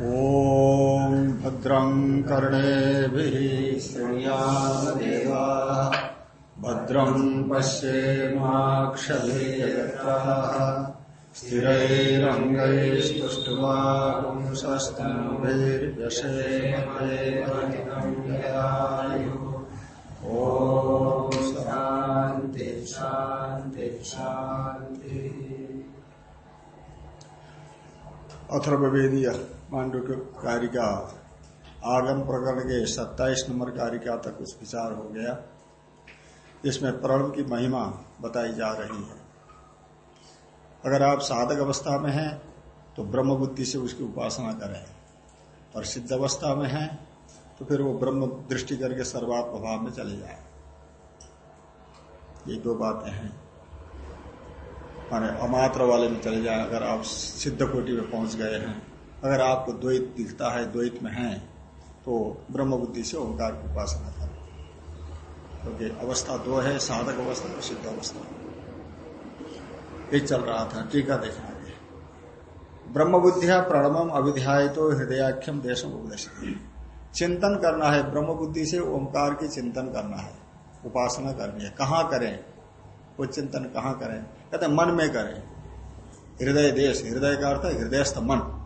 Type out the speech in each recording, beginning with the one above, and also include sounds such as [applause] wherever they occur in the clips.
ॐ भद्रं कर्णेभिः श्रृणुयामदेवा। भद्रं पश्येमाक्षभिर्यत्राः स्थिरैरङ्गैस्तुष्टुवापुंसस्तनभिर्यशेमदेवहितं ॐ शान्ति शान्ति शान्ति। अथर्वेदीय मांडुक्य कारिका आगम प्रकरण के 27 नंबर कारिका तक कुछ विचार हो गया। इसमें प्रण की महिमा बताई जा रही है। अगर आप साधक अवस्था में हैं तो ब्रह्म बुद्धि से उसकी उपासना करें। और सिद्ध अवस्था में हैं तो फिर वो ब्रह्म दृष्टि करके सर्वात्म भाव में चले जाए। ये दो बातें हैं। माने अमात्र वाले में चले जाए, अगर आप सिद्ध कोटि में पहुँच गए हैं। अगर आपको द्वैत दिखता है, द्वैत में है तो ब्रह्म बुद्धि से ओंकार की उपासना करें। क्योंकि तो अवस्था दो है, साधक अवस्था और सिद्ध अवस्था। ये चल रहा था, टीका देखना ब्रह्म बुद्धिया प्रणमम अविध्याय तो हृदयाख्यम देशम उपदेश चिंतन करना है ब्रह्म बुद्धि से ओंकार की चिंतन करना है, उपासना करनी है। कहाँ करें? वो चिंतन कहाँ करें? कहते मन में करें। हृदय देश, हृदय का अर्थ है हृदयस्थ मन।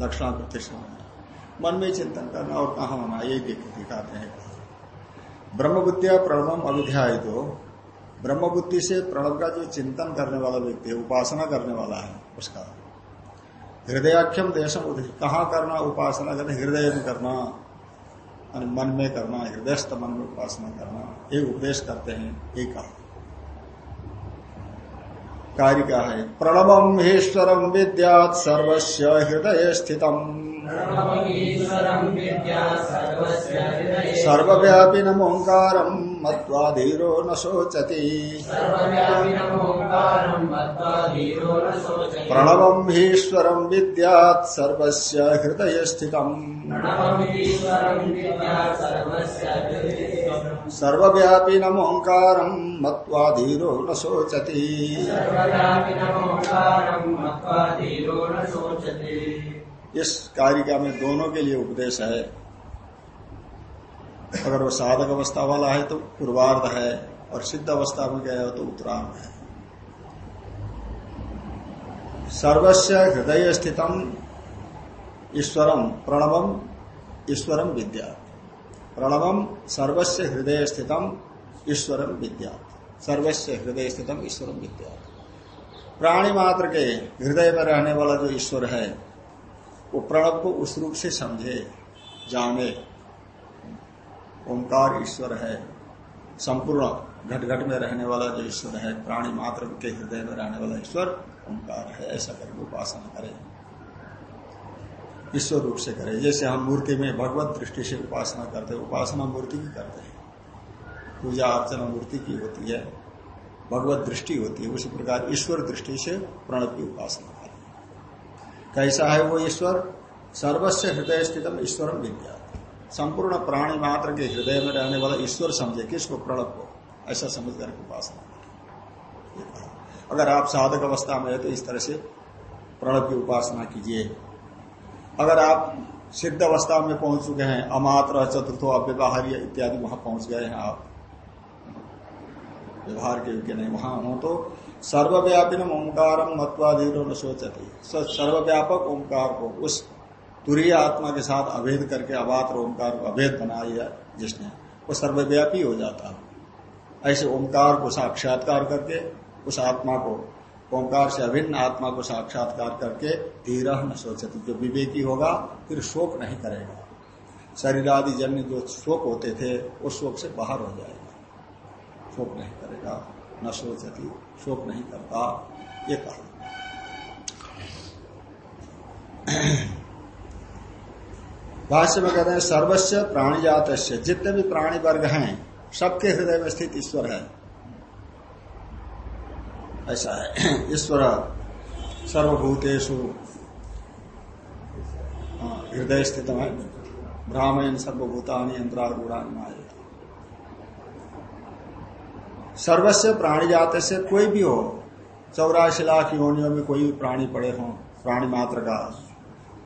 लक्षण प्रतिष्ठा मन में चिंतन करना और कहा होना यही दिखाते हैं। ब्रह्म बुद्धिया प्रणवम अविध्याय तो ब्रह्म बुद्धि से प्रणव का जो चिंतन करने वाला व्यक्ति है, उपासना करने वाला है, उसका। हृदयाख्यम देशम कहाँ करना? उपासना करना, हृदय में करना। मन में करना, हृदयस्थ मन में उपासना करना। ये उपदेश करते हैं, ये कहा। कारिका। है प्रणवम ईश्वरम विद्यात सर्वस्व हृदय स्थितम। सर्वव्यापी नमोकार मत्वाधीरो न शोचति। प्रणवम ईश्वरम विद्यात सर्वस्व हृदय स्थितम। सर्वव्यापी नमोकार मत्वाधीरो न शोचति। इस कारिका में दोनों के लिए उपदेश है। अगर वो साधक अवस्था वाला है तो पूर्वार्ध है और सिद्ध अवस्था में गया हो तो उत्तरार्ध है। सर्वस्व हृदय स्थितम ईश्वरम प्रणवम ईश्वरम विद्या। प्रणवम सर्वस्व हृदय स्थितम ईश्वरम विद्या सर्वस्व हृदय स्थितम ईश्वरम विद्या प्राणी मात्र के हृदय में रहने वाला जो ईश्वर है, वो प्रणव को उस रूप से समझे, जाने ओंकार ईश्वर है, संपूर्ण घट घट में रहने वाला जो ईश्वर है प्राणी मात्र के हृदय में रहने वाला ईश्वर ओंकार है, ऐसा करके उपासना करें। ईश्वर रूप से करें। जैसे हम मूर्ति में भगवत दृष्टि से उपासना करते हैं, उपासना मूर्ति की करते हैं। पूजा अर्चना मूर्ति की होती है, भगवत दृष्टि होती है, उसी प्रकार ईश्वर दृष्टि से प्रणव की उपासना करें। कैसा है वो ईश्वर? सर्वस्व हृदय स्थितम ईश्वरम विद्या संपूर्ण प्राणी मात्र के हृदय में रहने वाला ईश्वर समझे किसको प्रणव को ऐसा समझ कर। उपासना अगर आप साधक अवस्था में है तो इस तरह से प्रणव की उपासना कीजिए। अगर आप सिद्ध अवस्था में पहुँच चुके हैं, अमात्र चतुर्थो अव्यवहार्य इत्यादि वहाँ पहुँच गए हैं आप, व्यवहार के योग्य नहीं, वहाँ हो तो सर्वव्यापी ओंकार मत्वाधीरो न सोचती सर्वव्यापक ओंकार को उस तुरीय आत्मा के साथ अभेद करके अबात्र ओंकार को अभेद बनाया जिसने, वो सर्वव्यापी हो जाता। है ऐसे ओंकार को साक्षात्कार करके उस आत्मा को ओंकार से अभिन्न आत्मा को साक्षात्कार करके धीर न सोचती। जो विवेकी होगा, फिर शोक नहीं करेगा। शरीर आदि जन्य जो शोक होते थे उस शोक से बाहर हो जाएगा। शोक नहीं करेगा, न सोचती, शोक नहीं करता, ये कहा। भाष्य में कहते हैं, सर्वस्व प्राणी जात जितने भी प्राणी वर्ग हैं, सबके हृदय में स्थित ईश्वर है। ऐसा है। [clears throat] ईश्वर सर्वभूतेषु हृदय स्थित है। ब्राह्मण सर्वभूतानी अंतरागुणानी सर्वस्व प्राणी जाते से कोई भी हो चौरासी लाख योनियों में कोई भी प्राणी पड़े हो, प्राणी मात्र का,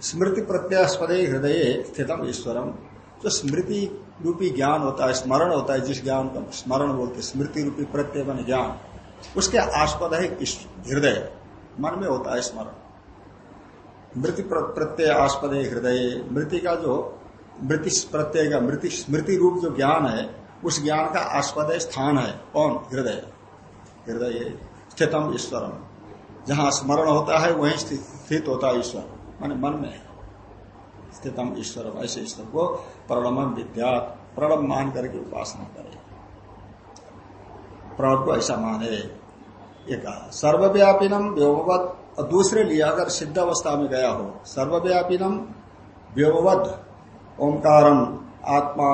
स्मृति प्रत्यास्पद हृदय स्थितम ईश्वरम। जो स्मृति रूपी ज्ञान होता है, स्मरण होता है, जिस ज्ञान का स्मरण बोलते स्मृति रूपी प्रत्यय मन ज्ञान। उसके आस्पद है हृदय। मन में होता है स्मरण। मृति प्रत्यय आस्पद है हृदय। मृति का जो मृति प्रत्यय का मृति स्मृति रूप जो ज्ञान है, उस ज्ञान का आस्पद स्थान है, कौन? हृदय। हृदय स्थितम ईश्वरम। जहाँ स्मरण होता है, वहीं स्थित होता है ईश्वर। मान मन में स्थितम ईश्वर ऐसे ईश्वर को प्रणम विद्या प्रणम मान करके उपासना करे। प्रणव को ऐसा माने ये कहा सर्वव्यापीनम व्योमवत, दूसरे लिए अगर सिद्ध अवस्था में गया हो। सर्वव्यापीनम व्योमवद ओंकारम आत्मा,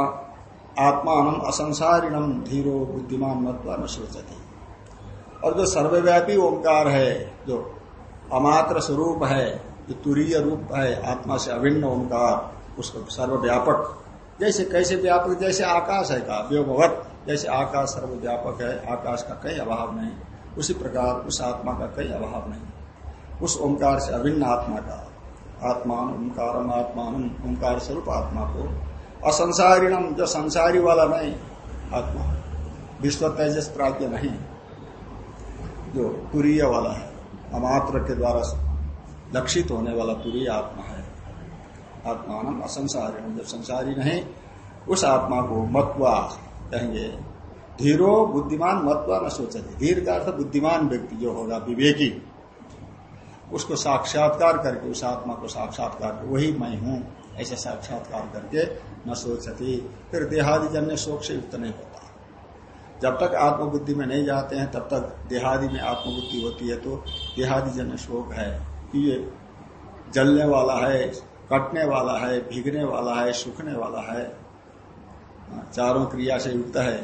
आत्मान असंसारिणम धीरो बुद्धिमान मत्वा न सोचती और जो सर्वव्यापी ओंकार है, जो अमात्र स्वरूप है, जो तुरीय रूप है, आत्मा से अभिन्न ओंकार, उसको सर्वव्यापक, जैसे कैसे व्यापक, जैसे आकाश है का, व्योमवत। जैसे आकाश सर्वव्यापक है, आकाश का कई अभाव नहीं, उसी प्रकार उस आत्मा का कई अभाव नहीं। उस ओंकार से अभिन्न आत्मा का, आत्मान ओंकार आत्मान ओंकार स्वरूप आत्मा को असंसारिणम, जो संसारी वाला नहीं, आत्मा। विश्व तेजस प्राज्ञ नहीं, जो तुरीय वाला है, अमात्र के द्वारा लक्षित होने वाला तुरीय आत्मा है। आत्मान असंसारिणम, जब संसारी नहीं, उस आत्मा को मत्वा कहेंगे, धीरो बुद्धिमान मत्वा न सोचे धीर का अर्थ बुद्धिमान व्यक्ति जो होगा, विवेकी। उसको साक्षात्कार करके, उस आत्मा को साक्षात्कार वही मैं हूँ, ऐसे साक्षात्कार करके न सोचती फिर देहादि जन्य शोक से युक्त नहीं होता। जब तक आत्मबुद्धि में नहीं जाते हैं, तब तक देहादि में आत्मबुद्धि होती है तो देहादि जन्य शोक है। कि ये जलने वाला है, कटने वाला है, भीगने वाला है, सूखने वाला है चारों क्रिया से युक्त है।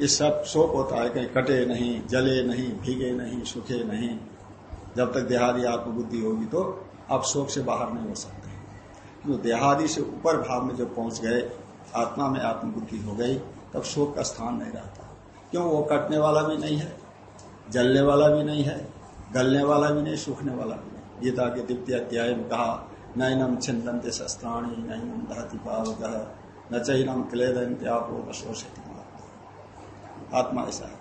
ये सब शोक होता है कहीं कटे नहीं, जले नहीं, भीगे नहीं, सूखे नहीं। जब तक देहादि आत्मबुद्धि होगी तो आप शोक से बाहर नहीं हो सकते। तो देहादि से ऊपर भाव में जब पहुँच गए, आत्मा में आत्मबुद्धि हो गई, तब शोक का स्थान नहीं रहता। क्यों? वो कटने वाला भी नहीं है, जलने वाला भी नहीं है, गलने वाला भी नहीं, सूखने वाला भी नहीं। गीता के द्वितीय अध्याय में कहा नैनम छिंदंत शस्त्राणी नैनम दहती पावक। न चैनम क्लेदंत्यापो न शोषित आत्मा ऐसा है।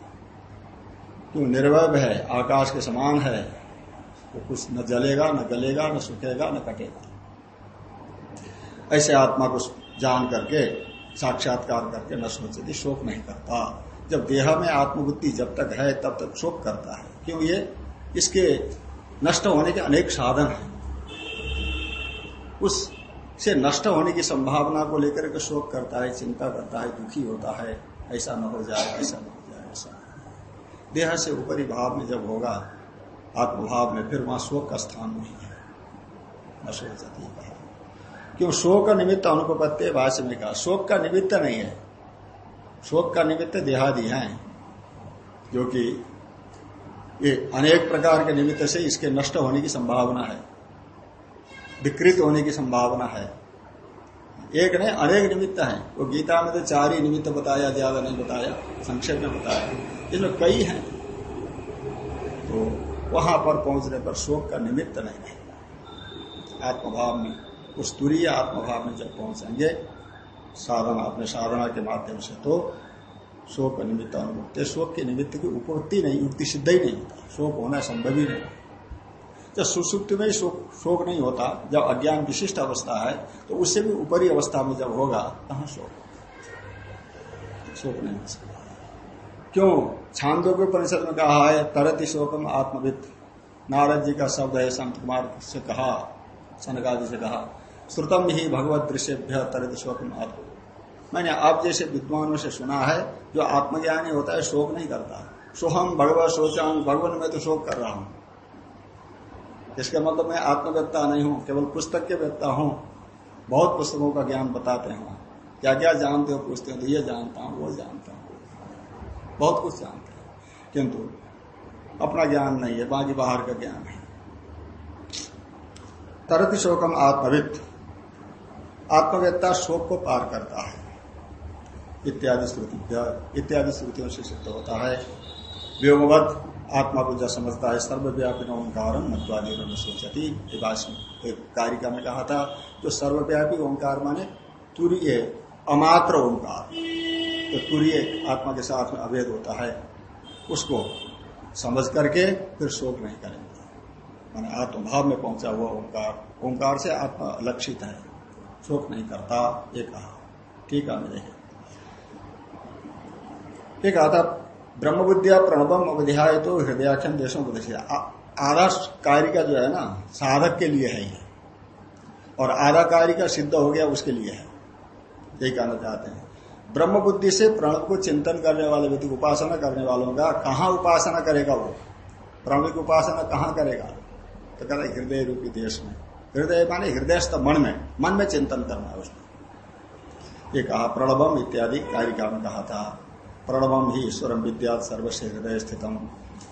क्यों निर्वय है, आकाश के समान है, वो कुछ न जलेगा, न गलेगा, न सूखेगा, न कटेगा। ऐसे आत्मा को जान करके, साक्षात्कार करके न सोचती, शोक नहीं करता। जब देह में आत्मबुद्धि जब तक है, तब तक शोक करता है। क्यों ये? इसके नष्ट होने के अनेक साधन हैं। उस से नष्ट होने की संभावना को लेकर के शोक करता है, चिंता करता है, दुखी होता है, ऐसा न हो जाए, ऐसा न हो जाए, ऐसा देह से ऊपरी भाव में जब होगा, आत्मभाव में फिर वहाँ शोक का स्थान नहीं है। न सोच जाती है। क्यों? शोक निमित्त अनुपत्य भाष्य में कहा। शोक का निमित्त नहीं है। शोक का निमित्त देहादि है, जो कि ये अनेक प्रकार के निमित्त से इसके नष्ट होने की संभावना है। विकृत होने की संभावना है। एक नहीं, अनेक निमित्त है। वो गीता में तो चार ही निमित्त बताया, ज़्यादा नहीं बताया, संक्षेप में बताया। इसमें कई हैं। तो वहाँ पर पहुँचने पर शोक का निमित्त नहीं है। आत्मभाव में, उस तुरीय आत्मभाव में जब पहुँचेंगे, साधना, अपने साधना के माध्यम से तो शोक निमित्त अनुभव शोक के निमित्त की उपवृत्ति नहीं युक्ति सिद्ध ही नहीं शोक होना संभव ही नहीं। जब सुसुप्त में शोक शोक नहीं होता, जब अज्ञान विशिष्ट अवस्था है तो उससे भी ऊपरी अवस्था में जब होगा कहा शोक शोक नहीं हो सकता। क्यों? छांदो के परिषद में कहा है, तरति शोकम आत्मविद नारद जी का शब्द है, संत कुमार से कहा सनकादि से कहा, श्रुतम ही भगवत दृश्य तरत शोक मैंने आप जैसे विद्वानों से सुना है, जो आत्मज्ञानी होता है, शोक नहीं करता। सोहम भगवत सोचाऊं भगवान में तो शोक कर रहा हूँ। इसका मतलब मैं आत्मव्यता नहीं हूँ, केवल पुस्तक के व्यक्ता हूँ। बहुत पुस्तकों का ज्ञान बताते हैं। क्या क्या जानते हो, पूछते हो तो ये जानता हूँ, वो जानता हूँ। बहुत कुछ जानते हैं। किंतु अपना ज्ञान नहीं है, बाकी बाहर का ज्ञान है। तरति शोकम आत्मवित्त आत्मवेत्ता शोक को पार करता है। इत्यादि श्रुति इत्यादि श्रुतियों से सिद्ध होता है। व्योमवत। आत्मा को जब समझता है, सर्वव्यापी ओंकार सोचती एक कारिका में कहा था, जो सर्वव्यापी ओंकार माने तुरीय अमात्र ओंकार। तो तुरीय आत्मा के साथ में अभेद होता है, उसको समझ करके फिर शोक नहीं करेंगे। माने आत्मभाव में पहुँचा हुआ ओंकार ओंकार से आत्मा लक्षित है, शोक नहीं करता, ये कहा। ठीक है मेरे ये ब्रह्म विद्या प्रणवम अवध्याय तो हृदयाख्यन देशों को आधा कार्य का जो है ना, साधक के लिए है ये। और आधा कार्य का सिद्ध हो गया उसके लिए है। यही कहना चाहते हैं। ब्रह्म बुद्धि से प्रणव को चिंतन करने वाले व्यक्ति उपासना करने वालों का कहा उपासना करेगा वो? प्रणव की उपासना कहाँ करेगा? तो कहते हृदय रूपी देश में। हृदय माने हृदय मन में। मन में चिंतन करना है उसमें। ये कहा प्रणवम इत्यादि कार्य में कहा था। प्रणवम ही ईश्वरम विद्या सर्वस्व हृदय स्थितम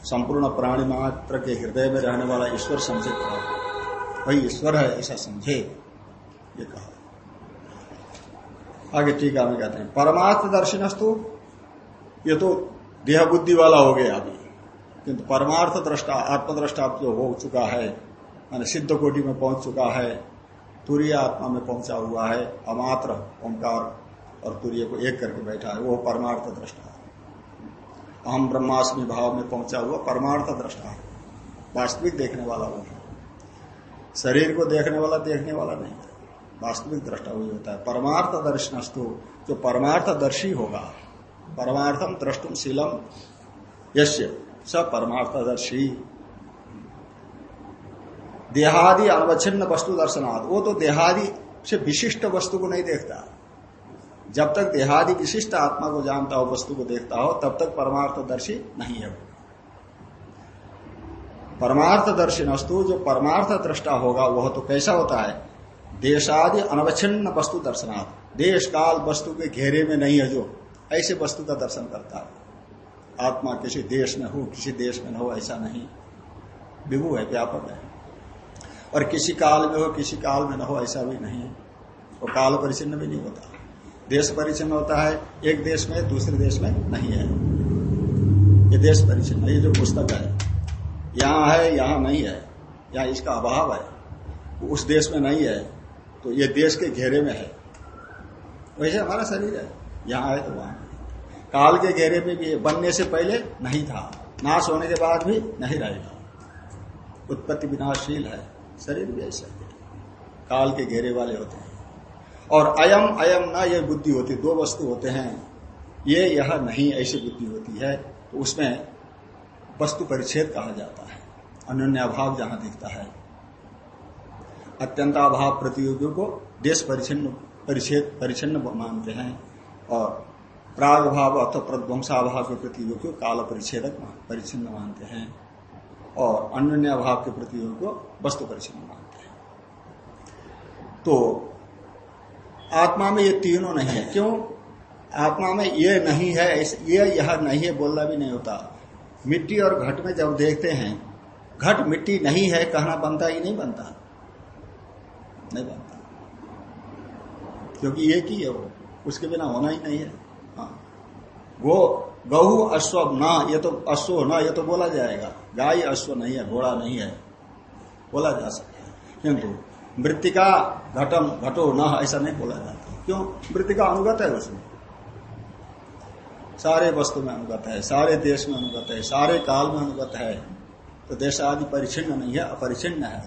संपूर्ण प्राणी मात्र के हृदय में रहने वाला ईश्वर समझे वही ईश्वर है, ऐसा समझे। ये कहा। आगे टीका में कहते हैं। परमार्थ दर्शनस्तु ये तो देह बुद्धि वाला हो गया अभी। किंतु परमार्थ दृष्टा आत्मद्रष्टा जो हो चुका है, माने सिद्ध कोटि में पहुँच चुका है, तुरीय आत्मा में पहुँचा हुआ है, अमात्र ओंकार और तुरीय को एक करके बैठा है, वो परमार्थ दृष्टा अहम ब्रह्मास्मि भाव में पहुँचा हुआ परमार्थ दृष्टा है। वास्तविक देखने वाला वो है। शरीर को देखने वाला देखने वाला नहीं है। वास्तविक दृष्टा वही होता है। परमार्थ दर्शनस्तु, जो परमार्थ दर्शी होगा परमार्थम द्रष्टुम शीलम यश्य स परमार्थदर्शी। देहादि अनवच्छिन्न वस्तु दर्शनाथ वो तो देहादि से विशिष्ट वस्तु को नहीं देखता। जब तक देहादि विशिष्ट आत्मा को जानता हो, वस्तु को देखता हो, तब तक परमार्थदर्शी नहीं है परमार्थदर्शी जो परमार्थ दृष्टा होगा, वह तो कैसा होता है? देशादि अनवच्छिन्न वस्तु दर्शनार्थ देश, काल, वस्तु के घेरे में नहीं है जो। ऐसे वस्तु का दर्शन करता है। आत्मा किसी देश में हो, किसी देश में न हो, ऐसा नहीं। विभु है, व्यापक है। और किसी काल में हो, किसी काल में न हो, ऐसा भी नहीं। वो काल परिचिन्न भी नहीं होता। देश परिचन्न होता है, एक देश में, दूसरे देश में नहीं है। ये देश परिचिन्न ये जो पुस्तक है, यहाँ है, यहाँ नहीं है, यहाँ इसका अभाव है उस देश में नहीं है तो ये देश के घेरे में है। वैसे हमारा शरीर है, यहाँ है तो वहाँ काल के घेरे में भी बनने से पहले नहीं था, नाश होने के बाद भी नहीं रहेगा। उत्पत्ति विनाशशील है, शरीर भी ऐसा काल के घेरे वाले होते हैं। और अयम अयम ना ये बुद्धि होती, दो वस्तु होते हैं। ये यह नहीं, ऐसी बुद्धि होती है तो उसमें वस्तु परिच्छेद कहा जाता है। अन्य अभाव जहाँ दिखता है। अत्यंताभाव प्रतियोगियों को देश परिचिन्न परिच्छेद परिचिन्न मानते हैं और प्राग भाव अथवा प्रध्वंसाभाव के प्रतियोगियों को काल परिच्छेदक परिचिन्न मानते हैं और अन्य अभाव के प्रतियोगियों को वस्तु परिचिन्न मानते हैं। तो आत्मा में ये तीनों नहीं है। क्यों? आत्मा में ये नहीं है ये यह नहीं है, बोलना भी नहीं होता। मिट्टी और घट में जब देखते हैं, घट मिट्टी नहीं है, कहना बनता ही नहीं बनता। नहीं बनता। क्योंकि एक ही है वो, उसके बिना होना ही नहीं है। हाँ। वो गहु अश्व न, ये तो अश्व न, ये तो बोला जाएगा। गाय अश्व नहीं है, घोड़ा नहीं है। बोला जा सकता है। किंतु मृतिका घटम घटो न, ऐसा नहीं बोला जाता। क्यों? मृतिका अनुगत है उसमें। सारे वस्तु में अनुगत है, सारे देश में अनुगत है, सारे काल में अनुगत है। तो देश आदि परिचिन्न नहीं है अपरिचिन्न है।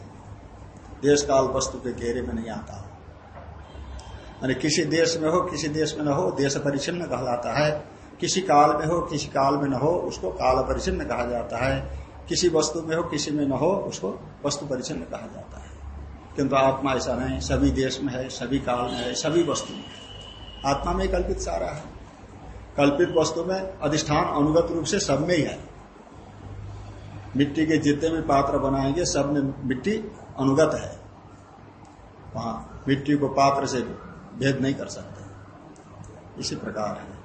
देश काल वस्तु के घेरे में नहीं आता। यानी किसी देश में हो, किसी देश में न हो, देश परिचिन्न कहलाता है। किसी काल में हो, किसी काल में न हो, उसको काल परिचिन्न कहा जाता है। किसी वस्तु में हो, किसी में न हो, उसको वस्तु परिचिन्न कहा जाता है। किंतु आत्मा ऐसा नहीं, सभी देश में है, सभी काल में है, सभी वस्तु में है। आत्मा में कल्पित सारा है। कल्पित वस्तु में अधिष्ठान अनुगत रूप से सब में ही है। मिट्टी के जितने भी पात्र बनाएँगे, सब में मिट्टी अनुगत है। वहाँ मिट्टी को पात्र से भेद नहीं कर सकते। इसी प्रकार है।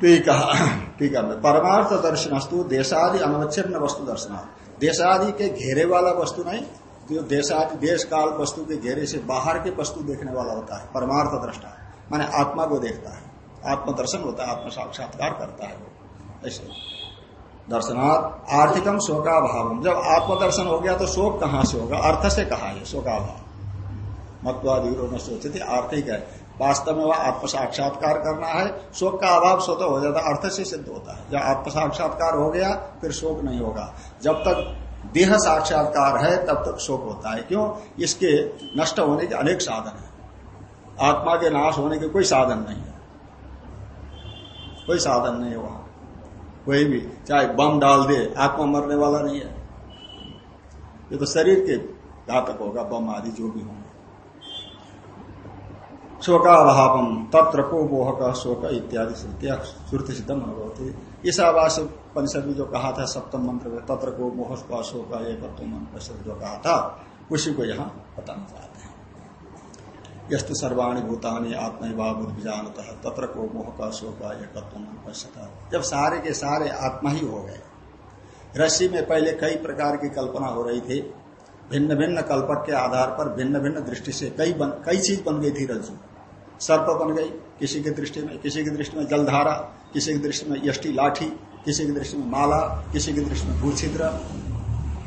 ठीक है ठीक है परमार्थ दर्शनस्तु देशादि अनवच्छिन्न वस्तु दर्शन देशादि के घेरे वाला वस्तु नहीं, जो देशादि देश काल वस्तु के घेरे से बाहर के वस्तु देखने वाला होता है, परमार्थ दृष्टा माने आत्मा को देखता है, आत्मदर्शन होता है, आत्म साक्षात्कार करता है वो, ऐसे। दर्शनार्थ आर्थिकम शोकाभाव। जब आत्मदर्शन हो गया तो शोक कहाँ से होगा? अर्थ से कहा है शोकाभाव? मतवादीरो न सोचते आर्थिक है। वास्तव में वह आत्म साक्षात्कार करना है, शोक का अभाव स्वतः हो जाता है अर्थ से सिद्ध होता है। जब आत्म साक्षात्कार हो गया, फिर शोक नहीं होगा। जब तक देह साक्षात्कार है, तब तक शोक होता है। क्यों? इसके नष्ट होने के अनेक साधन है। आत्मा के नाश होने के कोई साधन नहीं है। कोई साधन नहीं है वहाँ। कोई भी, चाहे बम डाल दे आत्मा मरने वाला नहीं है। ये तो शरीर के घातक होगा, बम आदि जो भी होंगे शोकाभावम तत्र को मोह का शोक इत्यादि श्रुति सिद्धम अनुभवती ईशावास परिषद में जो कहा था सप्तम मंत्र में तत्र को मोह का शोक एक परिषद जो कहा था उसी को यहाँ बताना चाहते हैं। यस्तु सर्वाणी भूतानी आत्मभाव जानता है तत्र को मोह का शोक एक पश्यता जब सारे के सारे आत्मा ही हो गए। रस्सी में पहले कई प्रकार की कल्पना हो रही थी। भिन्न भिन्न कल्पक के आधार पर भिन्न भिन्न दृष्टि से कई बन, कई चीज़ बन गई थी रज्जु सर्प बन गई किसी की दृष्टि में किसी की दृष्टि में जलधारा किसी की दृष्टि में यष्टि लाठी किसी की दृष्टि में माला किसी की दृष्टि में भूछिद्र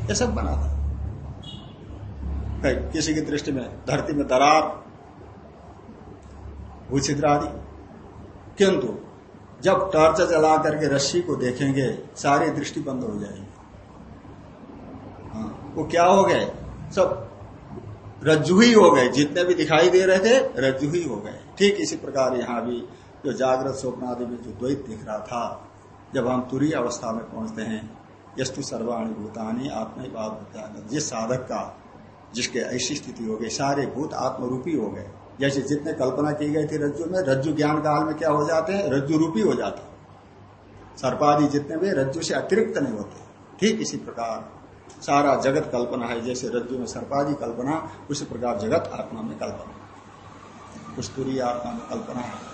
ये सब बना था। किसी की दृष्टि में धरती में दरार भूछिद्र आदि। किंतु जब टॉर्च जला करके रस्सी को देखेंगे सारी दृष्टि बंद हो जाएगी। हाँ, वो क्या हो गए? सब रज्जु ही हो गए। जितने भी दिखाई दे रहे थे रज्जु ही हो गए। ठीक इसी प्रकार यहाँ भी जो जागृत स्वप्न आदि में जो द्वैत दिख रहा था, जब हम तुरी अवस्था में पहुँचते हैं, यस्तु सर्वाणी भूतानी आत्मभाव जिस साधक का, जिसके ऐसी स्थिति हो गई, सारे भूत आत्मरूपी हो गए। जैसे जितने कल्पना की गई थी रज्जु में, रज्जु ज्ञान काल में क्या हो जाते हैं? रज्जु रूपी हो जाते सर्पादी जितने भी रज्जु से अतिरिक्त नहीं होते। ठीक इसी प्रकार सारा जगत कल्पना है। जैसे रज्जु में सर्पादी कल्पना, उसी प्रकार जगत आत्मा में कल्पना। उस तुरी आत्मा में कल्पना है।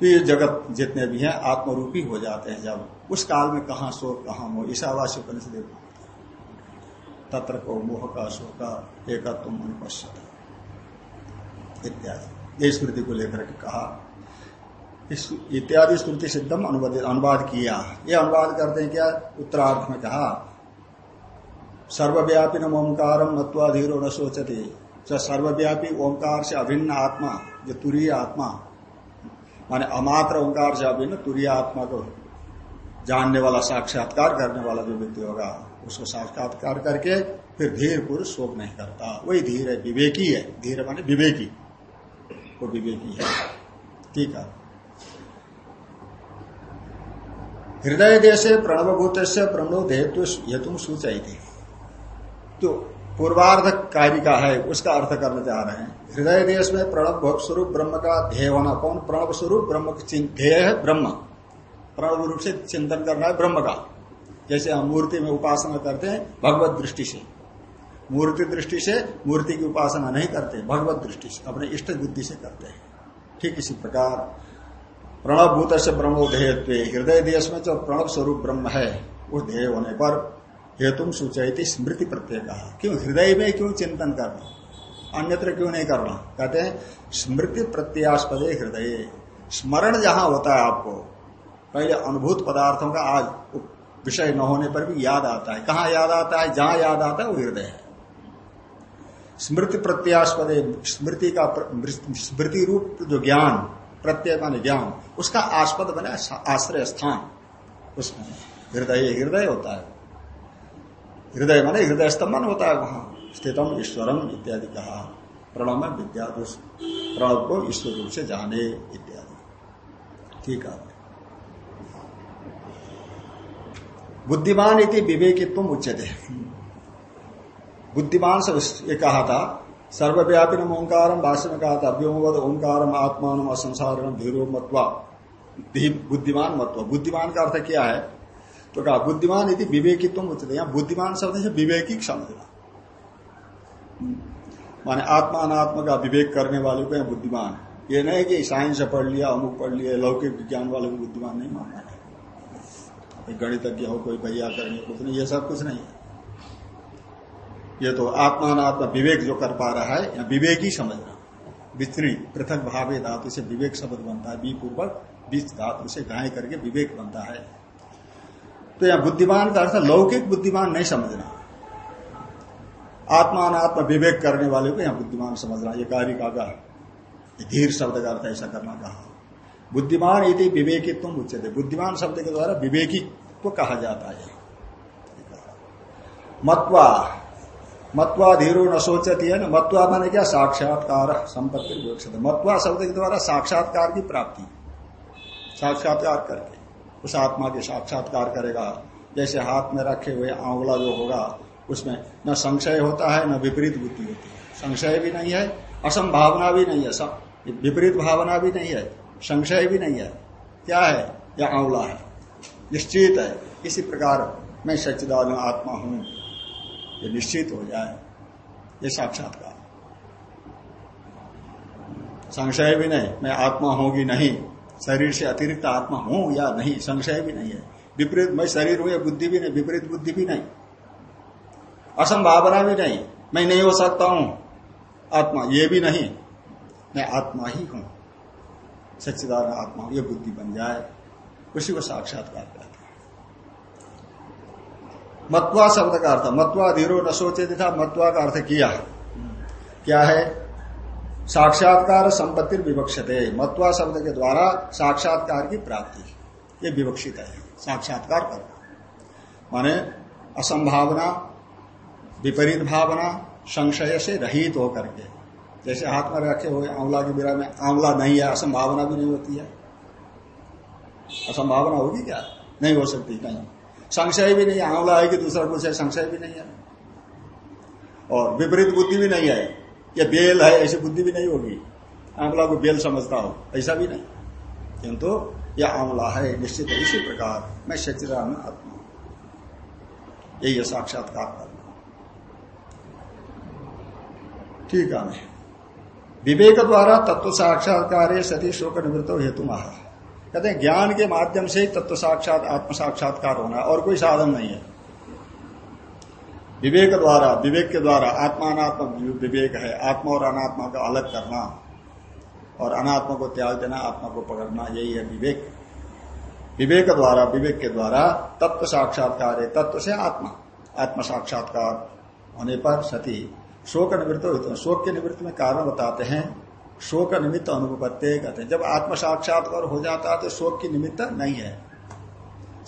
तो ये जगत जितने भी हैं, आत्मरूपी हो जाते हैं जब। उस काल में कहा शोक, कहा मोह ईशावास्य उपनिषद तत्र को मोह का, शोक एक तुम अनुपश्यता इत्यादि। ये स्मृति को लेकर के कहा। इत्यादि स्मृति सिद्धम अनुवाद किया। ये अनुवाद करते हैं क्या? उत्तरार्थ में कहा। सर्वव्यापी न ओंकार नत्वाधीरो न सोचते जो सर्वव्यापी ओंकार से अभिन्न आत्मा जो तुरीय आत्मा, माने अमात्र ओंकार से अभिन्न तुरीय आत्मा को जानने वाला, साक्षात्कार करने वाला जो व्यक्ति होगा, उसको साक्षात्कार करके फिर धीर पुरुष शोक नहीं करता। वही धीर है, विवेकी है। धीर माने विवेकी। वो विवेकी है। ठीक है। हृदय देशे प्रणवभूत से प्रणव हेतु हेतु सूचाई जो पूर्वार्ध कार्य का है, उसका अर्थ करना चाह रहे हैं। हृदय देश में प्रणव स्वरूप ब्रह्म का ध्येय होना कौन? प्रणव स्वरूप ब्रह्म ध्येय है ब्रह्म। प्रणव रूप से चिंतन करना है ब्रह्म का। जैसे हम मूर्ति में उपासना करते हैं, भगवत दृष्टि से। मूर्ति दृष्टि से मूर्ति की उपासना नहीं करते, भगवत दृष्टि से, अपने इष्ट बुद्धि से करते हैं। ठीक इसी प्रकार प्रणव भूत से ब्रह्मोधेयत्व हृदय देश में जो प्रणव स्वरूप ब्रह्म है उस ध्येय होने पर हेतु सूचयती स्मृति प्रत्यय। कहा क्यों? हृदय में क्यों चिंतन करना? अन्यत्र क्यों नहीं करना? कहते हैं, स्मृति प्रत्यास्पद हृदय। स्मरण जहाँ होता है आपको, पहले अनुभूत पदार्थों का आज विषय न होने पर भी याद आता है। कहा याद आता है? जहाँ याद आता है, वो हृदय है। स्मृति प्रत्यास्पद, स्मृति का स्मृति रूप जो ज्ञान, प्रत्यय मान ज्ञान, उसका आस्पद बने आश्रय स्थान। उसमें हृदय हृदय होता है। हृदय माने हृदय स्तंभन होता है वहाँ। स्थितम ईश्वरम इत्यादि कहा। प्रणव में विद्या प्रणव को ईश्वर रूप से जाने इत्यादि। ठीक है। बुद्धिमान इति विवेकित्व उच्चते बुद्धिमान सब ये कहा था सर्वव्यापी नम ओंकारम भाष्य में कहा था व्योमवद ओंकारम आत्मान असंसारण धीरो मत्वा बुद्धिमान मत्व। बुद्धिमान का अर्थ क्या है? तो कहा, बुद्धिमान यदि विवेकी तुम उचित यहाँ बुद्धिमान शब्द से विवेकी समझना माने आत्मा अनात्मा का विवेक करने वाले को बुद्धिमान ये नहीं कि साइंस पढ़ लिया, अमुक पढ़ लिया, लौकिक विज्ञान वाले को बुद्धिमान नहीं मानना है। गणितज्ञ हो, कोई भैया करने कुछ नहीं, ये सब कुछ नहीं है। ये तो आत्मा अनात्मा विवेक जो कर पा रहा है या विवेक ही। समझना वित्री पृथक भावे धातु से विवेक शब्द बनता है बी पूर्वक बीच धातु से गाय करके विवेक बनता है। तो यह बुद्धिमान का अर्थ लौकिक बुद्धिमान नहीं समझना। आत्मा अनात्मा विवेक करने वाले को यहाँ बुद्धिमान समझना, ये कार्य का धीर शब्द का अर्थ ऐसा करना कहा। बुद्धिमान यदि विवेकित्व उच्चते बुद्धिमान शब्द के द्वारा विवेकी को कहा जाता है। मत्वा मत्वा धीरो न सोचती है ना? मत्वा माने क्या? साक्षात्कार, संपत्ति मत्वा शब्द के द्वारा साक्षात्कार की प्राप्ति। साक्षात्कार करके। उस आत्मा के साक्षात्कार करेगा। जैसे हाथ में रखे हुए आंवला जो होगा, उसमें न संशय होता है, न विपरीत बुद्धि होती है। संशय भी नहीं है, असंभावना भी नहीं है विपरीत भावना भी नहीं है, संशय भी नहीं है। क्या है? यह आंवला है। निश्चित है। इसी प्रकार मैं सच्चिदान आत्मा हूँ। ये निश्चित हो जाए। ये साक्षात्कार। संशय भी नहीं, मैं आत्मा होगी नहीं। शरीर से अतिरिक्त आत्मा हूँ या नहीं, संशय भी नहीं है। विपरीत, मैं शरीर हूँ या बुद्धि भी नहीं, विपरीत बुद्धि भी नहीं। असंभावना भी नहीं, मैं नहीं हो सकता हूँ। आत्मा ये भी नहीं, मैं आत्मा ही हूँ। सच्चिदान आत्मा, ये बुद्धि बन जाए। उसी को साक्षात्कार कहते मत्वा शब्द का अर्थ, मत्वा धीरो न सोचे था, मत्वा का अर्थ किया क्या है? साक्षात्कार संपत्ति विवक्षते, मत्वा शब्द के द्वारा साक्षात्कार की प्राप्ति। ये विवक्षित है, साक्षात्कार करना। माने असंभावना, विपरीत भावना, संशय से रहित होकर के। जैसे हाथ में रखे हुए आंवला के बिरा में आंवला नहीं है, असंभावना भी नहीं होती है। असंभावना होगी क्या? नहीं हो सकती कहीं। संशय भी नहीं आंवला है कि दूसरा कुछ है, संशय भी नहीं है। और विपरीत बुद्धि भी नहीं है। ये बेल है, ऐसी बुद्धि भी नहीं होगी। आंवला को बेल समझता हो, ऐसा भी नहीं। किंतु यह आंवला है, निश्चित है, इसी प्रकार मैं सचिदान आत्मा हूँ। यही है साक्षात्कार करना। ठीक है, मैं। विवेक द्वारा तत्व साक्षात्कार सती शोक निवृत्त हेतु महा कहते हैं, ज्ञान के माध्यम से ही तत्व साक्षात, आत्म साक्षात्कार होना और कोई साधन नहीं है। विवेक द्वारा विवेक के द्वारा आत्मात्म विवेक है, आत्मा और अनात्मा का अलग करना और अनात्मा को त्याग देना, आत्मा को पकड़ना, यही है विवेक। विवेक द्वारा विवेक के द्वारा तत्व साक्षात्कार है, तत्व से आत्मा। आत्म साक्षात्कार होने पर सती शोक निवृत्त होते हैं। शोक के निवृत्त में कारण बताते हैं। शोक निमित्त अनुपत्य कहते हैं। जब आत्म साक्षात्कार हो जाता है तो शोक की निमित्त नहीं है।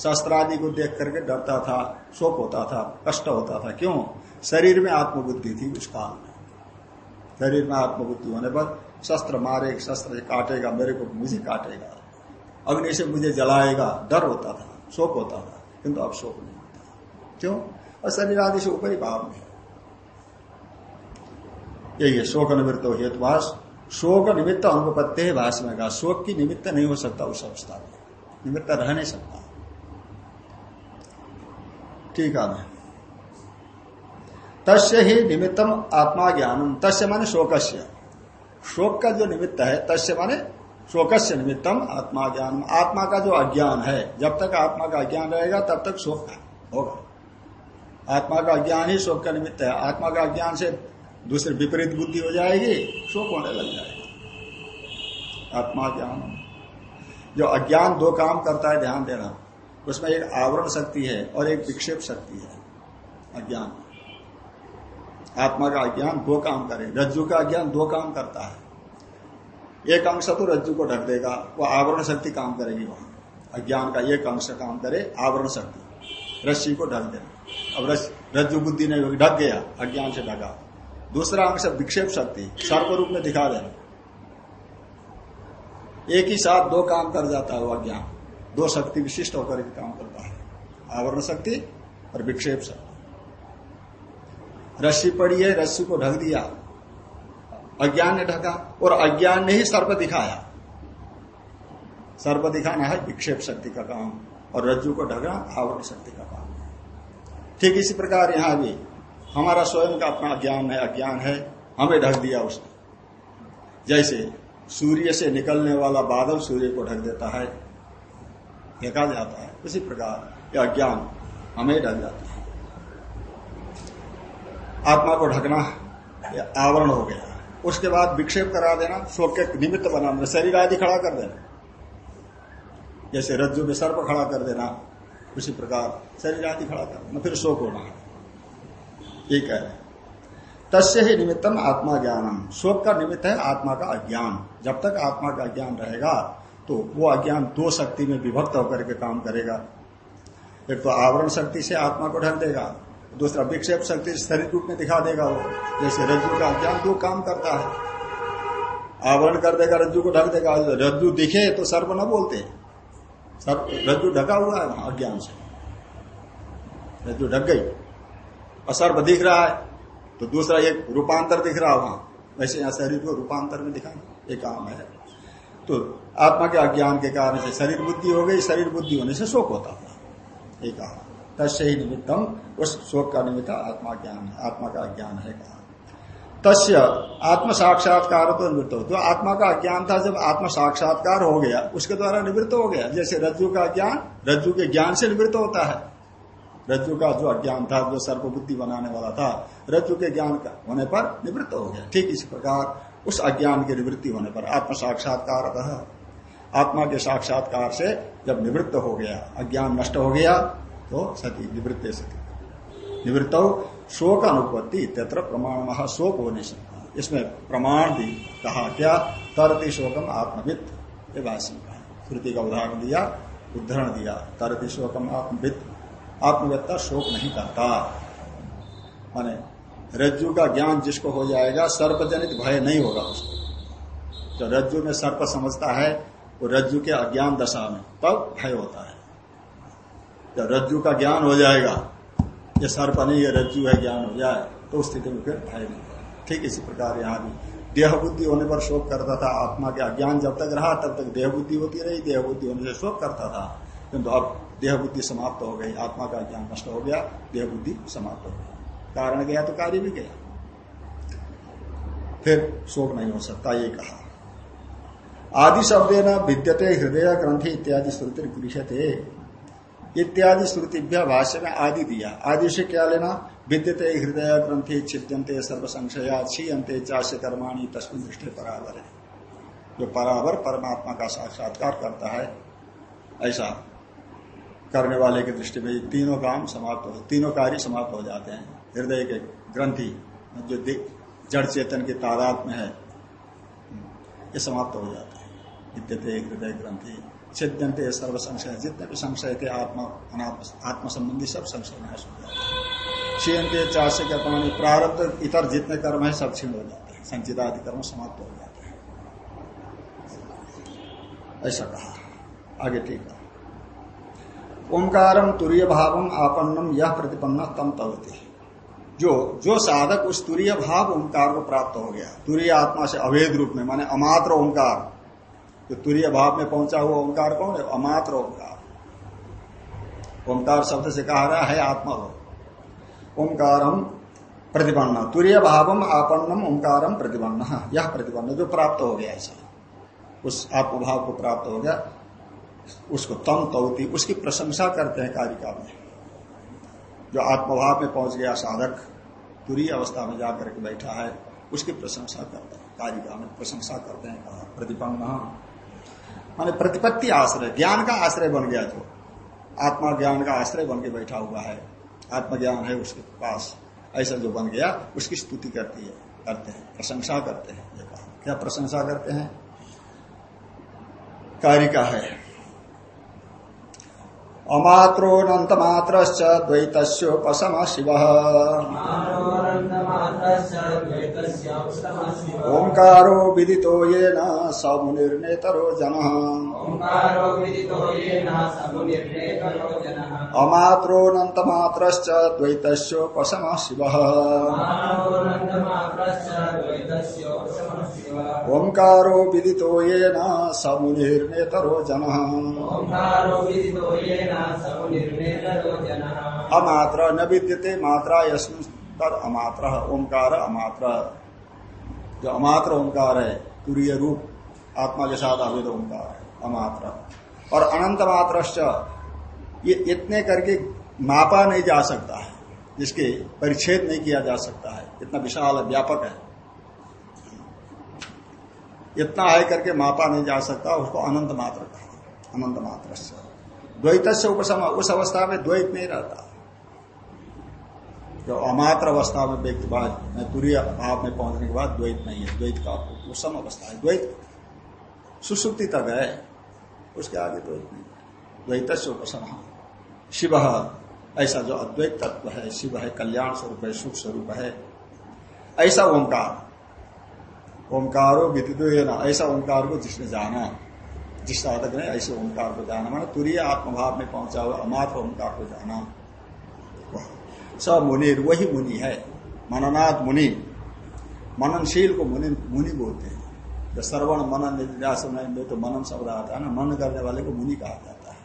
शस्त्रादि को देख करके डरता था, शोक होता था, कष्ट होता था। क्यों? शरीर में आत्मबुद्धि थी उस काल में। शरीर में आत्मबुद्धि होने पर शस्त्र मारे शस्त्र से काटेगा, मेरे को मुझे काटेगा। अग्नि से मुझे जलाएगा, डर होता था, शोक होता था, किंतु अब शोक नहीं होता। क्यों? और शरीर आदि से ऊपरी भाव में यही है, शोक निवृत्त हेतुवास शोक निमित्त अनुपत्य है भाष्य में कहा, शोक की निमित्त नहीं हो सकता उस अवस्था में। निमित्त रह नहीं सकता। है मैं तस्य ही निमित्तम आत्मा ज्ञानम। तस्य माने शोकस्य। शोक का जो निमित्त है, तस्य माने शोकस्य निमित्तम आत्मा ज्ञान आत्मा का जो अज्ञान है, जब तक आत्मा का अज्ञान रहेगा, तब तक शोक होगा। आत्मा का अज्ञान ही शोक का निमित्त है। आत्मा का अज्ञान से दूसरी विपरीत बुद्धि हो जाएगी, शोक होने लग जाएगा। आत्मा ज्ञान। जो अज्ञान दो काम करता है, ध्यान देना। उसमें एक आवरण शक्ति है और एक विक्षेप शक्ति है, अज्ञान। आत्मा का अज्ञान दो काम करे, रज्जु का अज्ञान दो काम करता है। एक अंश तो रज्जु को ढक देगा, वो आवरण शक्ति काम करेगी वहाँ। अज्ञान का एक अंश काम करे, आवरण शक्ति, रस्सी को ढक देना। अब रज्जु बुद्धि होगी ढक गया, अज्ञान से ढका। दूसरा अंश विक्षेप शक्ति सर्व रूप में दिखा देना। एक ही साथ दो काम कर जाता है वो अज्ञान। दो शक्ति विशिष्ट होकर के काम करता है। आवरण शक्ति और विक्षेप शक्ति। रस्सी पड़ी है, रस्सी को ढक दिया। अज्ञान ने ढका और अज्ञान ने ही सर्प दिखाया। सर्प दिखाना है विक्षेप शक्ति का काम और रज्जु को ढका आवरण शक्ति का काम। ठीक इसी प्रकार यहाँ भी हमारा स्वयं का अपना ज्ञान है, अज्ञान है, हमें ढक दिया उसने। जैसे सूर्य से निकलने वाला बादल सूर्य को ढक देता है देखा जाता है। उसी प्रकार यह अज्ञान हमें ढक जाता है। आत्मा को ढकना आवरण हो गया। उसके बाद विक्षेप करा देना, शोक के निमित्त बनाना शरीर आदि खड़ा कर देना। जैसे रज्जु में सर्प खड़ा कर देना, उसी प्रकार शरीर आदि खड़ा करना फिर शोक होना। है ये कह रहे तस्य ही निमित्तम आत्मा ज्ञानम। शोक का निमित्त है आत्मा का अज्ञान। जब तक आत्मा का ज्ञान रहेगा तो वो अज्ञान दो शक्ति में विभक्त होकर के काम करेगा। एक तो आवरण शक्ति से आत्मा को ढक देगा, दूसरा विक्षेप शक्ति से शरीर रूप में दिखा देगा वो। जैसे रज्जु का अज्ञान दो काम करता है। आवरण कर देगा, रज्जु को ढक देगा। रज्जु दिखे तो सर्व न बोलते। सर्व, रज्जु ढका हुआ है अज्ञान से। रज्जु ढक गई। और सर्व दिख रहा है तो दूसरा एक रूपांतर दिख रहा वहाँ। वैसे यहाँ शरीर को रूपांतर में दिखाना एक काम है। तो आत्मा के अज्ञान के कारण से शरीर बुद्धि हो गई, शरीर बुद्धि होने से शोक होता था। एक कहा। तस्य ही निमित्तम, उस शोक का निमित्त आत्मा ज्ञान है, आत्मा का ज्ञान है कहा। तस्य, आत्म साक्षात्कार तो निवृत्त हो तो आत्मा का अज्ञान था, जब आत्म साक्षात्कार हो गया, उसके द्वारा निवृत्त हो गया। जैसे रज्जु का ज्ञान, रज्जु के ज्ञान से निवृत्त होता है। रज्जु का जो अज्ञान था, जो सर्प बुद्धि बनाने वाला था, रज्जु के ज्ञान का होने पर निवृत्त हो गया। ठीक इस प्रकार उस अज्ञान की निवृत्ति होने पर आत्म साक्षात्कार आत्मा के साक्षात्कार से जब निवृत्त हो गया, अज्ञान नष्ट हो गया तो सती निवृत्त सती। निवृत्त शोक अनुपत्ति तत्र प्रमाण महा शोक होने से इसमें प्रमाण भी कहा क्या तरती शोकम भाषण श्रुति का उदाहरण दिया उदाहरण दिया, तरती शोकम आत्मवित्त आत्मवेत्ता शोक नहीं करता। माने रज्जु का ज्ञान जिसको हो जाएगा, सर्पजनित भय नहीं होगा उसको। जो रज्जु में सर्प समझता है वो रज्जु के अज्ञान दशा में तब भय होता है। जब रज्जु का ज्ञान हो जाएगा, ये सर्प नहीं है रज्जु है, ज्ञान हो जाए तो उस स्थिति में फिर भय नहीं ठीक इसी प्रकार यहाँ भी देह बुद्धि होने पर शोक करता था, आत्मा के अज्ञान जब तक रहा, तब तक देह बुद्धि होती रही देह बुद्धि होने से शोक करता था। किंतु अब देह बुद्धि समाप्त हो गई, आत्मा का ज्ञान नष्ट हो गया देह बुद्धि समाप्त हो गई। कारण गया तो कार्य भी गया फिर शोक नहीं हो सकता, ये कहा। आदि शब्द न विद्यते, हृदय ग्रंथि इत्यादि श्रुति गृहते इत्यादि श्रुतिभ्य भाष्य में आदि दिया। आदि से क्या लेना? विद्यते, हृदय ग्रंथि छिद्यंते सर्व संशया क्षीयते चाष्य कर्माणी तस्वीर दृष्टि परावर। है जो परावर परमात्मा का साक्षात्कार करता है, ऐसा करने वाले की दृष्टि में तीनों काम समाप्त हो तीनों कार्य समाप्त हो जाते हैं। हृदय के ग्रंथि, जो जड़ चेतन के तादाद में है, ये समाप्त हो जाता हैं। विद्यते हृदय ग्रंथि। छिद्यंते सर्व संशय जितने भी संशय थे आत्मा आत्म संबंधी सब संशय नाश हो जाते हैं। क्षीणते चाष्य के पानी प्रारब्ध, इतर जितने कर्म है, सब क्षीण हो जाते हैं। संचितादि कर्म समाप्त हो जाते हैं। ऐसा कहा। आगे ठीक है। ओंकारम तुरीय भावम आपन्नम यह प्रतिपन्न तम तवती। जो जो साधक उस तुरीय भाव ओंकार को प्राप्त हो गया, तुरीय आत्मा से अवैध रूप में, माने अमात्र ओंकार जो तुरीय भाव में पहुँचा हुआ ओंकार कौन है? अमात्र ओंकार। ओंकार शब्द से कहा रहा है, आत्मा हो। ओंकारम प्रतिपन्न। तुरीय भावम आपन्नम ओंकारम प्रतिपन्न। यह प्रतिपन्न जो प्राप्त हो गया ऐसा उस आत्मभाव को प्राप्त हो गया। उसको तम तौती, उसकी प्रशंसा करते हैं कारिका में। जो आत्मभाव में पहुँच गया साधक तुरी अवस्था में जाकर के बैठा है, उसकी प्रशंसा करते हैं। कारिका में प्रशंसा करते हैं, कहा, प्रतिपन्न। माने प्रतिपत्ति आश्रय, ज्ञान का आश्रय बन गया जो। आत्मा ज्ञान का आश्रय बन के बैठा हुआ है। आत्मज्ञान है उसके पास। ऐसा जो बन गया, उसकी स्तुति करती है, करते हैं, प्रशंसा करते हैं क्या प्रशंसा करते हैं? कार्य का है। अमात्रोऽनंत द्वैतस्योपशम शिव। ओंकारो विदितो येन स मुनिर्नेतरो जन। अमात्रोऽनंत द्वैतस्योपशम शिव। ओंकारो विदितो येन स मुनिर्नेतरो जन। अमात्र न विद्यते मात्रा यस्मिन तर अमात्र ओंकार अमात्र। जो अमात्र ओंकार है, तुरीय रूप, आत्मा के साथ अवैध ओंकार है, अमात्र। और अनंत मात्र ये इतने करके मापा नहीं जा सकता है, जिसके परिच्छेद नहीं किया जा सकता है। इतना विशाल व्यापक है। इतना है करके मापा नहीं जा सकता, उसको अनंत मात्र कहा। अनंत मात्र द्वैत से उपसम, उस अवस्था में द्वैत नहीं रहता। जो अमात्र अवस्था में व्यक्ति बाद में तुरीय भाव में पहुँचने के बाद द्वैत नहीं है, द्वैत का उपसम अवस्था है, द्वैत। सुसुप्ति तक है, उसके आगे द्वैत नहीं है। द्वैत से उपसम। शिव, ऐसा जो अद्वैत तत्व है, शिव है, कल्याण स्वरूप है, सुख स्वरूप है, ऐसा ओंकार। ओंकारो विदित ऐसा ओंकार को जिसने जाना जिस साधक ने ऐसे ओंकार को जाना, माना तुरीय आत्मभाव में पहुँचा हुआ अमात्र ओंकार को जाना। स मुनि वही मुनि है। मननाथ मुनि। मननशील को मुनि मुनि बोलते हैं। जो श्रवण मनन निध्यास में तो मनन शब्द आता है ना? मनन करने वाले को मुनि कहा जाता है।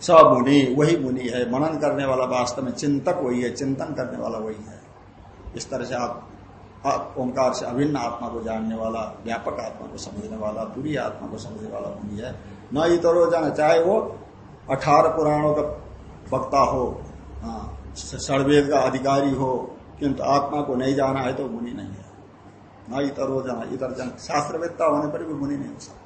स मुनि, वही मुनि है। मनन करने वाला वास्तव में चिंतक वही है। चिंतन करने वाला वही है। इस तरह से आप ओंकार से अभिन्न आत्मा को जानने वाला, व्यापक आत्मा को समझने वाला पूरी आत्मा को समझने वाला मुनि है। न इतरो जाना, चाहे वो अठारह पुराणों का वक्ता हो हाँ। षडवेद का अधिकारी हो, किंतु आत्मा को नहीं जाना है तो मुनि नहीं है। न इतरो जाना, इतर जन। शास्त्रवेत्ता होने पर भी मुनि नहीं हो सकता।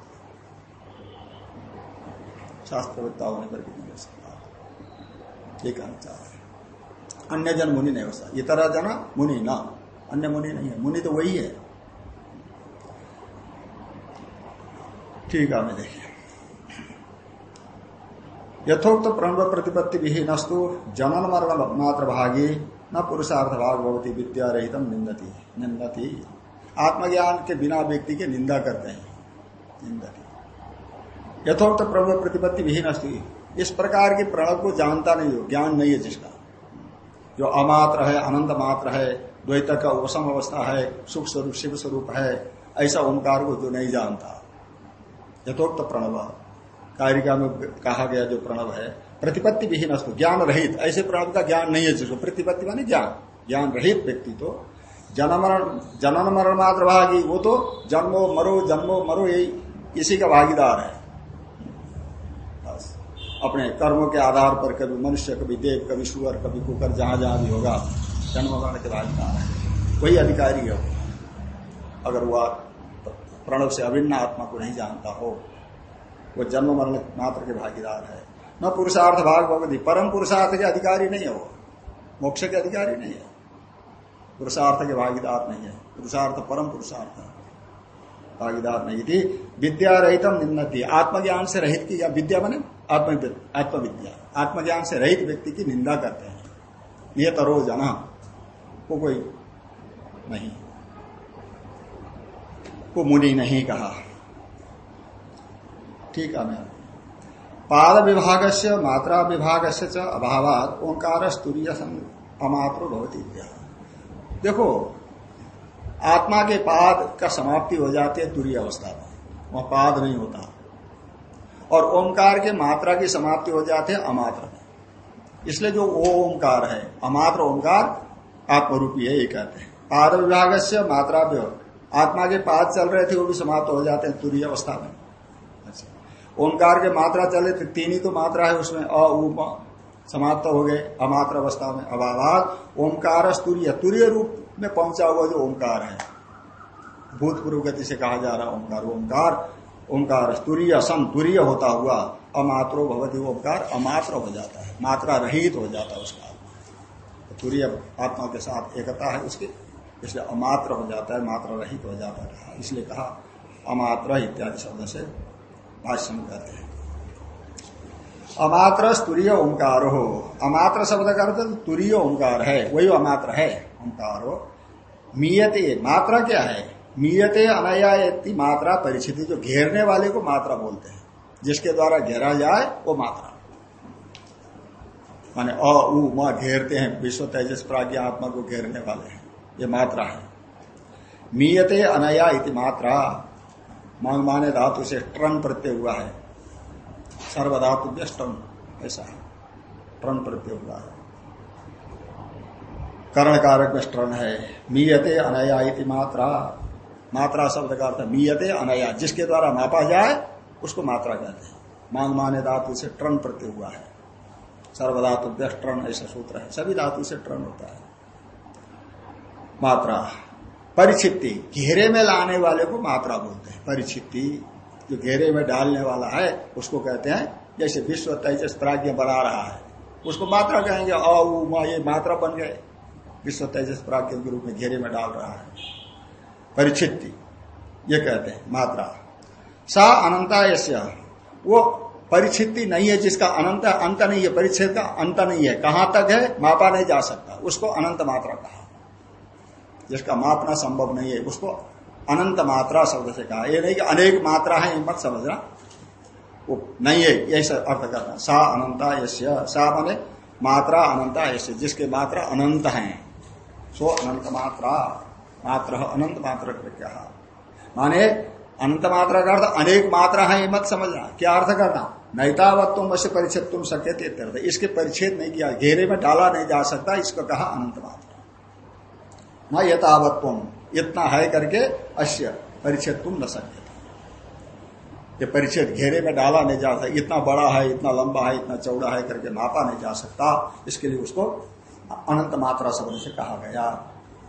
शास्त्रवेत्ता होने पर भी नहीं हो सकता। ये कहना चाह रहे अन्य जन मुनि नहीं हो सकता। इतर जना, मुनि न। अन्य मुनि नहीं है। मुनि तो वही है। ठीक है, मैं देखिए। यथोक्त प्रणव प्रतिपत्ति विहीनस्तु जनन मरण मात्र भागी न पुरुषार्थ भाग भवती विद्या रहित निंदती निंदती आत्मज्ञान के बिना व्यक्ति के निंदा करते हैं। निंदती यथोक्त प्रणव प्रतिपत्ति विहीन इस प्रकार की प्रणव को जानता नहीं हो। ज्ञान नहीं है जिसका। जो अमात्र है, अनंत मात्र है, द्वैत का उपसम अवस्था है, सुख स्वरूप, शिव स्वरूप है, ऐसा ओंकार को जो नहीं जानता। यथोक्त प्रणव कारिका में कहा गया जो प्रणव है, प्रतिपत्ति विहीन अस्तु, ज्ञान रहित। ऐसे प्रणव का ज्ञान नहीं है जिसको प्रतिपत्ति मानी ज्ञान। ज्ञान रहित व्यक्ति तो जनमरण जनन मरण मात्र भागी वो तो जन्मो मरो जन्मो मरो, यही इसी का भागीदार है। बस। अपने कर्मों के आधार पर कभी मनुष्य, कभी देव, कभी सुअर, कभी कुकर, जहाँ जहाँ भी होगा जन्म मरण के भागीदार है। वही अधिकारी है अगर वह प्रणव से अभिन्न आत्मा को नहीं जानता हो वो जन्म मरण मात्र के भागीदार है। न पुरुषार्थ भाग भगवती परम पुरुषार्थ के अधिकारी नहीं है वो। मोक्ष के अधिकारी नहीं है। पुरुषार्थ के भागीदार नहीं है। पुरुषार्थ परम पुरुषार्थ भागीदार नहीं थी। विद्या रहितम निन्नति। आत्मज्ञान से रहित की या विद्या बने आत्म आत्मविद्या। आत्मज्ञान से रहित व्यक्ति की निंदा करते हैं। ये तरो जना वो कोई नहीं। को मुनि नहीं कहा। ठीक है मैं पाद विभाग से मात्रा विभाग से अभाव ओंकार स्तूर्य अमात्र भवती देखो, आत्मा के पाद का समाप्ति हो जाती है तुरी अवस्था में। वह पाद नहीं होता। और ओंकार के मात्रा की समाप्ति हो जाती है अमात्र में। इसलिए जो वो ओंकार है, अमात्र ओंकार आत्मरूपी है, ये कहते हैं। पाद विभाग से मात्रा आत्मा के पाद चल रहे थे, वो भी समाप्त हो जाते हैं तुरी अवस्था में। ओंकार के मात्रा चले तो तीन ही तो मात्रा है उसमें, अ उप समाप्त हो गए, अमात्र अवस्था में अभाव ओंकार तुरीय तुरीय रूप में पहुँचा हुआ जो ओंकार है। भूतपूर्व गति से कहा जा रहा ओंकार ओंकार ओंकार तुरीय सम तुरीय होता हुआ अमात्रो भवती ओंकार, अमात्र हो जाता है, मात्रा रहित हो जाता है उसका। तुरीय आत्मा के साथ एकता है उसकी, इसलिए अमात्र हो जाता है, मात्रा रहित हो जाता है। इसलिए कहा, अमात्र इत्यादि शब्द से भाष्य में कहते हैं। अमात्र स्तूरीय ओंकार। हो अमात्र शब्द का अर्थ तुरीय ओंकार है, वही अमात्र है, ओंकार। हो मीयते, मात्रा क्या है? मीयते अनया मात्रा परिचिति, जो घेरने वाले को मात्रा बोलते हैं, जिसके द्वारा घेरा जाए, वो मात्रा। माने अ, उ, म घेरते हैं, विश्व तेजस प्राज्ञा आत्मा को घेरने वाले हैं, ये मात्रा है। मीयते अनया इति मात्रा मांग माने धातु से ट्रन प्रत्यय हुआ है। सर्वधातु व्यस्तम ऐसा है। ट्रन प्रत्यय हुआ है। कर्ण कारक में स्ट्रन है। मीयते अनया इति मात्रा। मात्रा शब्द का अर्थ मीयते अनया। जिसके द्वारा मापा जाए, उसको मात्रा कहते हैं। मांग माने धातु से ट्रन प्रत्यय हुआ है। सर्वधातु व्यस्ट्रन ऐसा सूत्र है। सभी धातु से ट्रन होता है। मात्रा। परिचिति, घेरे में लाने वाले को मात्रा बोलते हैं। परिचिति, जो घेरे में डालने वाला है, उसको कहते हैं, जैसे विश्व तेजस प्राज्ञ बना रहा है, उसको मात्रा कहेंगे अ ये मात्रा बन गए। विश्व तेजस प्राज्ञ के रूप में घेरे में डाल रहा है। परिचिति, ये कहते हैं, मात्रा। सा अनंता यश्य वो परिचिति नहीं है जिसका अनंत, अंत नहीं है, परिच्छेद का अंत नहीं है। कहाँ तक है? मापा नहीं जा सकता। उसको अनंत मात्रा कहा जिसका मापना संभव नहीं है, उसको अनंत मात्रा शब्द से कहा। ये नहीं कि अनेक मात्रा है मत समझना। वो नहीं है, यही अर्थ करना सा अनंता यश्य सा माने मात्रा अनंता यश्य जिसके मात्रा अनंत है। सो अनंत मात्रा, मात्र अनंत मात्र क्या माने अनंत मात्रा का अर्थ अनेक मात्रा है मत समझना। क्या अर्थ करना? नैतावत तुम वैसे परिच्छेद तुम सके इसके परिच्छेद नहीं किया, घेरे में डाला नहीं जा सकता, इसको कहा अनंत मात्रा। न यथावत तुम इतना है करके अश्य परिच्छेद तुम न सकते ये परिच्छेद घेरे में डाला नहीं जा सकता, इतना बड़ा है, इतना लंबा है, इतना चौड़ा है करके नापा नहीं जा सकता, इसके लिए उसको अनंत मात्रा शब्द से कहा गया,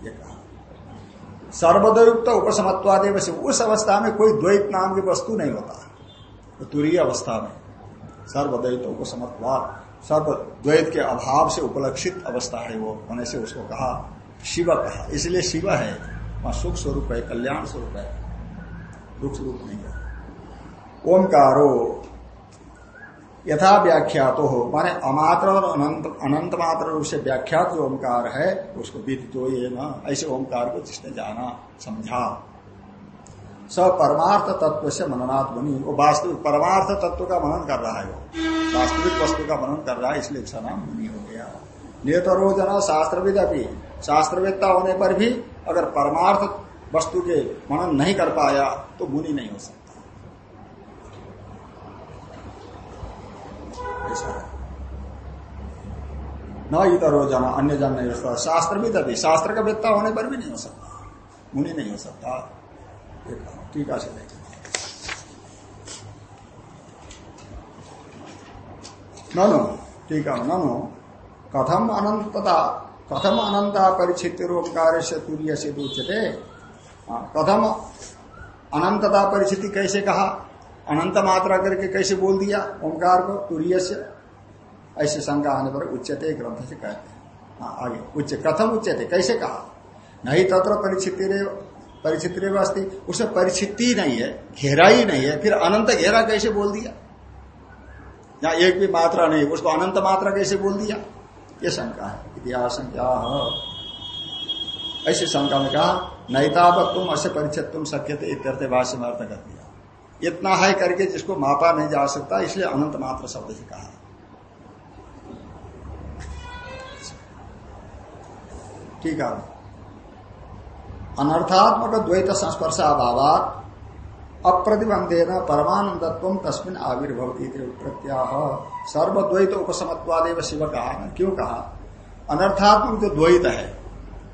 ये कहा। सर्वद्वयुक्त उपसमत्वादेव से उस अवस्था में कोई द्वैत नाम की वस्तु नहीं होता। तो तुरीय अवस्था में सर्वद्वैत उपसमत्वाद, सर्वद्वैत के अभाव से उपलक्षित अवस्था है वो, होने से उसको कहा शिव कहा इसलिए शिव है। वहाँ सुख स्वरूप है, कल्याण स्वरूप है। दुख स्वरूप नहीं है। ओंकारो। यथा व्याख्यात तो हो। माने अमात्र और अनंत अनंत मात्र रूप से व्याख्यात जो ओंकार है, उसको विदितो ये न। ऐसे ओंकार को जिसने जाना, समझा। स परमार्थ तत्व से मननात् बनी। वो वास्तविक, परमार्थ तत्व का मनन कर रहा है वो। वास्तविक वस्तु का मनन कर रहा है, इसलिए उसका नाम मुनि हो। नेतरो जना शास्त्रविद अभी शास्त्रवेत्ता होने पर भी अगर परमार्थ वस्तु के मनन नहीं कर पाया तो मुनि नहीं हो सकता। न इधर हो जाना अन्य जन नहीं हो सकता। शास्त्र भी तभी शास्त्र का वेत्ता होने पर भी नहीं हो सकता। मुनि नहीं हो सकता। टीका से देखें ननु टीका ननु कथम अनंतता कथम अनंता परिचित ओंकार से तुरीय से दूचते कथम अनंतता परिचिति कैसे कहा? अनंत मात्रा करके कैसे बोल दिया? ओंकार को तुरीय से ऐसे शंका आने पर उच्चते ग्रंथ से कहते हैं। आगे उच्च कथम उच्चते कैसे कहा? नहीं तत्र परिचित परिचित अस्थि उसे परिचिति नहीं है घेरा ही नहीं है, फिर अनंत घेरा कैसे बोल दिया? या एक भी मात्रा नहीं उसको अनंत मात्रा कैसे बोल दिया? ये शंका है, इतिहास संख्या ऐसी शंका में कहा, नैतावत तुम असे परिचित तुम सक्य थे, इत्यर्थ भाष्य में अर्थ कर दिया। इतना है करके जिसको मापा नहीं जा सकता, इसलिए अनंत मात्र शब्द से कहा। ठीक है। अनर्थात्मक द्वैत संस्पर्श अभाव अप्रतिबंधे न परमानंदत्व तस्मिन आविर्भवती प्रत्याह। सर्वद्वैत उपसमत्वादेव शिव कहा न क्यों कहा? अनर्थात्मक जो द्वैत है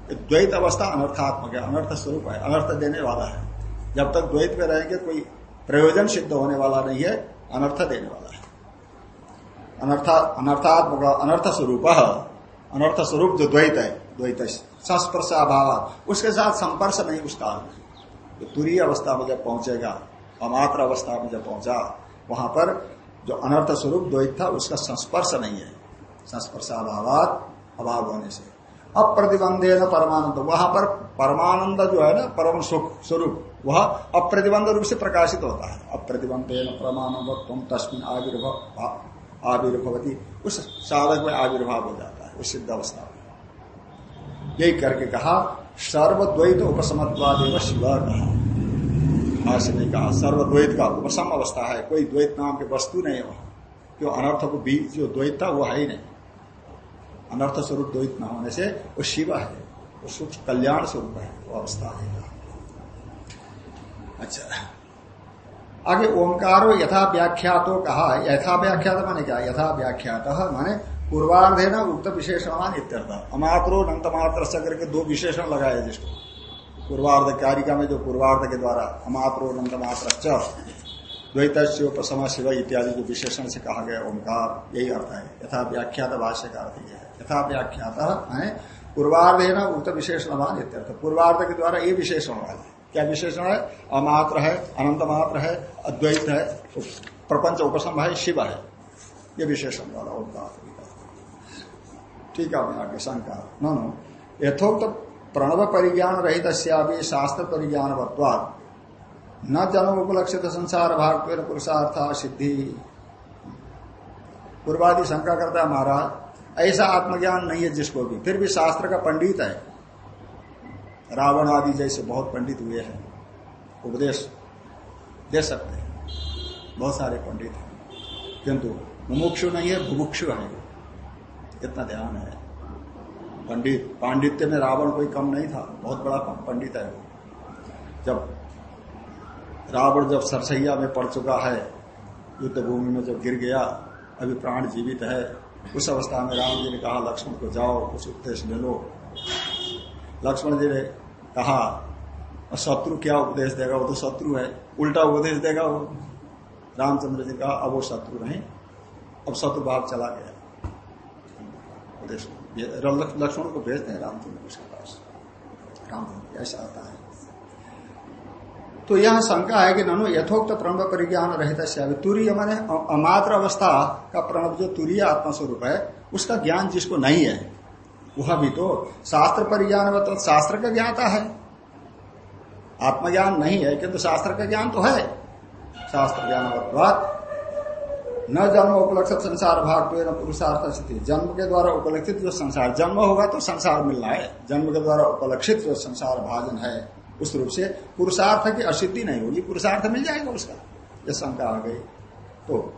द्वैत अवस्था अनर्थात्मक है, अनर्थ स्वरूप है, अनर्थ देने वाला है। जब तक द्वैत में रहेंगे, कोई प्रयोजन सिद्ध होने वाला नहीं है, अनर्थ देने वाला है। अनर्थात्मक, अनर्थ स्वरूप अनर्थ स्वरूप जो द्वैत है, द्वैत संस्पर्श अभाव उसके साथ संपर्श नहीं उस काल में तुरी अवस्था में जब पहुंचेगा, अमात्र अवस्था में जब पहुँचा, वहाँ पर जो अनर्थ स्वरूप द्वैत था, उसका संस्पर्श नहीं है। संस्पर्श अभाव अभाव होने से। अप्रतिबंधे न परमानंद। वहाँ पर परमानंद जो है ना, परम सुख स्वरूप, वह अप्रतिबंध रूप से प्रकाशित होता है। अप्रतिबंधे न परमानंद तुम तस्मिन आविर्भाव आविर्भवती। उस साधक में आविर्भाव हो जाता है, उस सिद्ध अवस्था में। यही करके कहा सर्वद्वैत उपसमत्वाद एवं शिव भाष्य ने कहा, सर्वद्वैत का उपसम अवस्था है, कोई द्वैत नाम की वस्तु नहीं है। वहाँ क्यों? अनर्थ को बीच जो द्वैत था, वो है ही नहीं। अनर्थ स्वरूप द्वैत न होने से वो शिव है, वो सुख, कल्याण स्वरूप है, वो अवस्था है। अच्छा आगे ओंकारो यथा व्याख्यातो कहा यथा व्याख्यात माने क्या? यथा व्याख्यात माने पूर्वार्धे न उक्त विशेषण इत्यर्थ। अमात्रो नंत मात्र चक्र के दो विशेषण लगाए जिसको। पूर्वार्ध कारिका में जो पूर्वार्ध के द्वारा अमात्रो नंत मात्र द्वैत शिव इत्यादि जो विशेषण से कहा गया ओंकार, यही अर्थ है। यथा व्याख्यात भाष्य का अर्थ यह है। यथा व्याख्यात है पूर्वार्ध न उक्त विशेषण इत्यर्थ। पूर्वार्ध के द्वारा ये विशेषण वाले क्या विशेषण है? अमात्र है अनंत मात्र है, अद्वैत है प्रपंच उपसम है शिव है। ये विशेषण वाला अवकाश ठीक है आगे शंका नो यथोक्त प्रणव परिज्ञान रहित शास्त्र परिज्ञान न जन्म उपलक्षित संसार भाग पुरुषार्थ सिद्धि। पूर्वादि शंका करता है महाराज, ऐसा आत्मज्ञान नहीं है जिसको भी। फिर भी शास्त्र का पंडित है। रावण आदि जैसे बहुत पंडित हुए हैं। उपदेश दे सकते हैं। बहुत सारे पंडित हैं। किंतु मुमुक्षु नहीं है भुभुक्षु है। इतना ध्यान है। पंडित, पांडित्य में रावण कोई कम नहीं था, बहुत बड़ा पंडित है वो। जब रावण जब सरसैया में पड़ चुका है युद्ध भूमि में जब गिर गया, अभी प्राण जीवित है, उस अवस्था में राम जी ने कहा, लक्ष्मण को जाओ, कुछ उपदेश ले लो। लक्ष्मण जी ने कहा शत्रु क्या उपदेश देगा? वो तो शत्रु है। उल्टा उपदेश देगा वो। रामचंद्र जी ने कहा, अब वो शत्रु नहीं। अब शत्रु भाव चला गया लक्ष्मण को भेजते हैं रामचंद्र उसके पास। रामचंद्र ऐसा आता है। तो यह शंका है कि ननु यथोक्त प्रणव परिज्ञान रहित तुरीय माने अमात्र अवस्था का प्रणव जो तुरीय आत्मस्वरूप है, उसका ज्ञान जिसको नहीं है, वह भी तो शास्त्र परिज्ञान तो शास्त्र का ज्ञाता है। आत्मज्ञान नहीं है, किंतु शास्त्र का ज्ञान तो है। शास्त्र ज्ञान न जन्म उपलक्षित संसार भाग तो पुरुषार्थ स्थिति। जन्म के द्वारा उपलक्षित जो संसार, जन्म होगा तो संसार मिलना है। जन्म के द्वारा उपलक्षित जो संसार भाजन है, उस रूप से पुरुषार्थ की असिद्धि नहीं होगी, पुरुषार्थ मिल जाएगा उसका। ये शंका आ गई। तो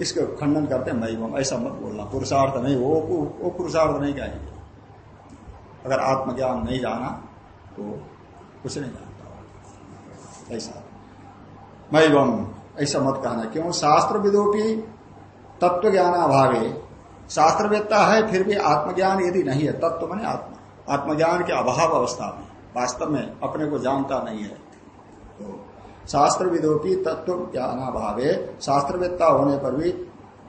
इसके खंडन करते हैं मैं ऐसा मत बोलना, पुरुषार्थ नहीं, वो वो पुरुषार्थ नहीं कहेंगे। अगर आत्मज्ञान नहीं जाना तो कुछ नहीं जानता। ऐसा। मैं ऐसा मत कहना। क्यों? शास्त्र विदोपी तत्व ज्ञान अभावे शास्त्रवेत्ता है, फिर भी आत्मज्ञान यदि नहीं है, तत्व मैंने आत्मा। आत्मज्ञान के अभाव अवस्था में, वास्तव में अपने को जानता नहीं है। तो शास्त्र विदोपी तत्व ज्ञानाभावे शास्त्रवेत्ता होने पर भी,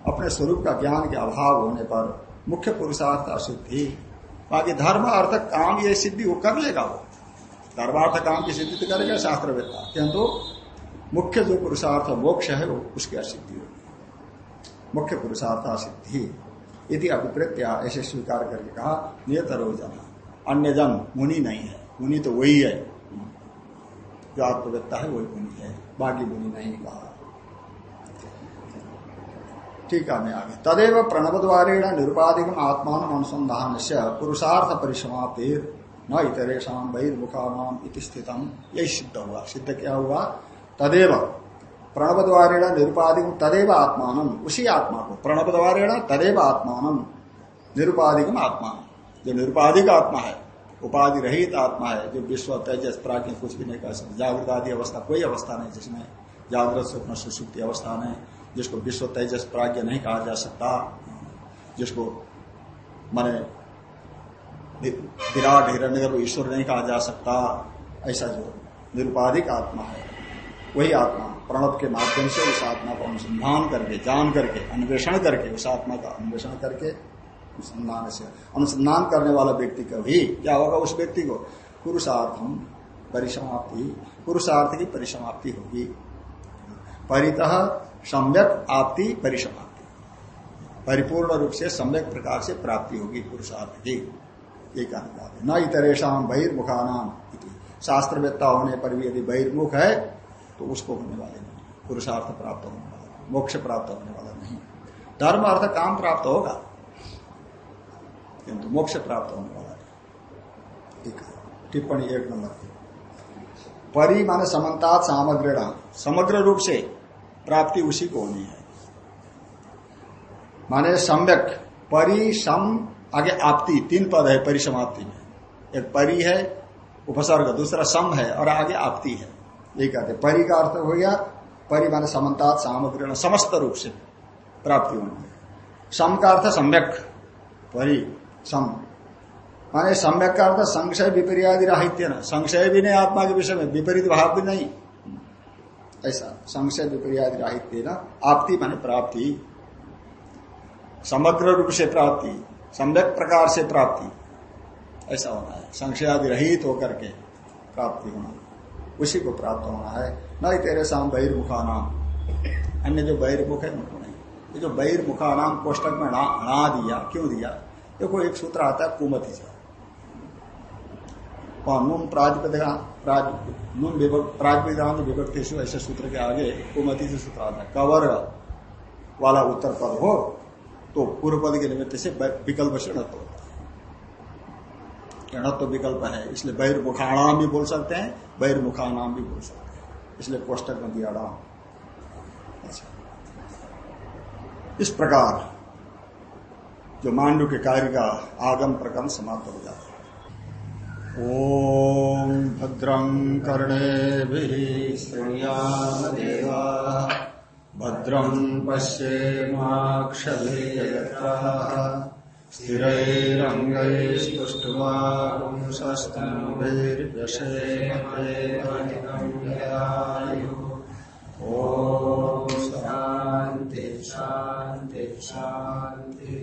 अपने स्वरूप का ज्ञान के अभाव होने पर मुख्य पुरुषार्थ असिद्धि बाकी धर्म अर्थ काम ये सिद्धि वो कर लेगा वो। धर्मार्थ काम की सिद्धि तो करेगा शास्त्रवेत्ता। किंतु मुख्य जो पुरुषार्थ मोक्ष है, वो उसकी असिद्धि होगी मुख्य पुरुषार्थ असिद्धि यदि अभिप्रेत्या, ऐसे स्वीकार करके कहा, नियतरो जन। अन्य जन मुनि नहीं है। मुनि तो वही है। जो आत्मवेत्ता है, वही मुनि है। बाकी मुनि नहीं कहा। ठीक है, मैं आगे। तदेव प्रणव द्वारेण निरुपाधिक आत्मान अनुसंधान से पुरुषार्थ परिसमाप्ति न इतरेशा बहिर्मुखानाम स्थितम। यही सिद्ध हुआ। सिद्ध क्या हुआ? तदेव प्रणव द्वारेण निरुपाधिक तदेव आत्मान। उसी आत्मा को प्रणव द्वारेण तदेव आत्मान। निरुपाधिक आत्मा जो निरुपाधिक आत्मा है उपाधि रहित आत्मा है, जो विश्व, तेजस प्राज्ञ कुछ भी नहीं कर सकते। जागृत आदि अवस्था, कोई अवस्था नहीं जिसमें जागृत, स्वप्न, सुसुप्ति अवस्था नहीं, जिसको विश्व, तेजस, प्राज्ञ नहीं कहा जा सकता। जिसको माने विराट हिरण्य ईश्वर नहीं कहा जा सकता। ऐसा जो निरुपाधिक आत्मा है। वही आत्मा प्रणव के माध्यम से उस आत्मा को अनुसंधान करके, जान करके, अन्वेषण करके, उस आत्मा का अन्वेषण करके अनुसंधान से, अनुसंधान करने वाला व्यक्ति का भी क्या होगा उस व्यक्ति को? पुरुषार्थम परिसमाप्ति, पुरुषार्थ की परिसमाप्ति होगी। परितः सम्यक आपती परिसमाप्ति। परिपूर्ण रूप से सम्यक प्रकार से प्राप्ति होगी पुरुषार्थ की। कहना चाहते न इतरेशम बहिर्मुखानाम शास्त्रवेत्ता होने पर भी यदि बहिर्मुख है तो उसको होने वाले नहीं। पुरुषार्थ प्राप्त होने वाला मोक्ष प्राप्त होने वाला नहीं। धर्म अर्थ काम प्राप्त होगा, किंतु मोक्ष प्राप्त होने वाला ठीक है टिप्पणी एक नंबर परि माने समन्ता सामग्री समग्र रूप से प्राप्ति उसी को होनी है। माने सम्यक, परि, सम, आगे आपती, तीन पद है, परिसमाप्ति में। एक परि है, उपसर्ग, दूसरा सम है, और आगे आपती है। ये कहते परि का अर्थ हो गया, परि माने समन्ता सामग्री समस्त रूप से प्राप्ति होनी सम का अर्थ सम्यक, परि, सम। माने सम्यक का अर्थ संशय विपरीत राहित्य न। संशय भी नहीं आत्मा के विषय में, विपरीत भाव भी नहीं। ऐसा, संशय विपरीत राहित्य न, आपती माने प्राप्ति। समग्र रूप से प्राप्ति, सम्यक प्रकार से प्राप्ति। ऐसा होना है। संशयादि रहित होकर के प्राप्ति होना। उसी को प्राप्त होना है। न तेरे साम बहिर्मुखा नाम अन्य जो बहिर्मुख है, उनको नहीं। ये जो बहिर्मुखा नाम कोष्टक में हणा दिया, क्यों दिया? देखो एक सूत्र आता है, कुमति से। नुन प्राज नुन प्राजपदांत विभक्ति ऐसे सूत्र के आगे कुमति से सूत्र आता है। कवर वाला उत्तर पद हो तो पूर्व पद के निमित्त से विकल्प से होता विकल्प है, इसलिए बहिर्मुखाणाम भी बोल सकते हैं बहिर्मुखानाम भी बोल सकते हैं। इसलिए कोष्टक में दिया राम। अच्छा। इस प्रकार जो मांडू के कार्य का आगम प्रकरण समाप्त हो जाता है। ओम भद्रं कर्णे श्रृणुयामदेवा। भद्रं पश्येमाक्षभिर्यजत्राः स्थिरैरङ्गैस्तुष्टुवापुंसस्तनुभिर्यशेमदेवायुः ॐ शान्ति शान्ति शान्ति।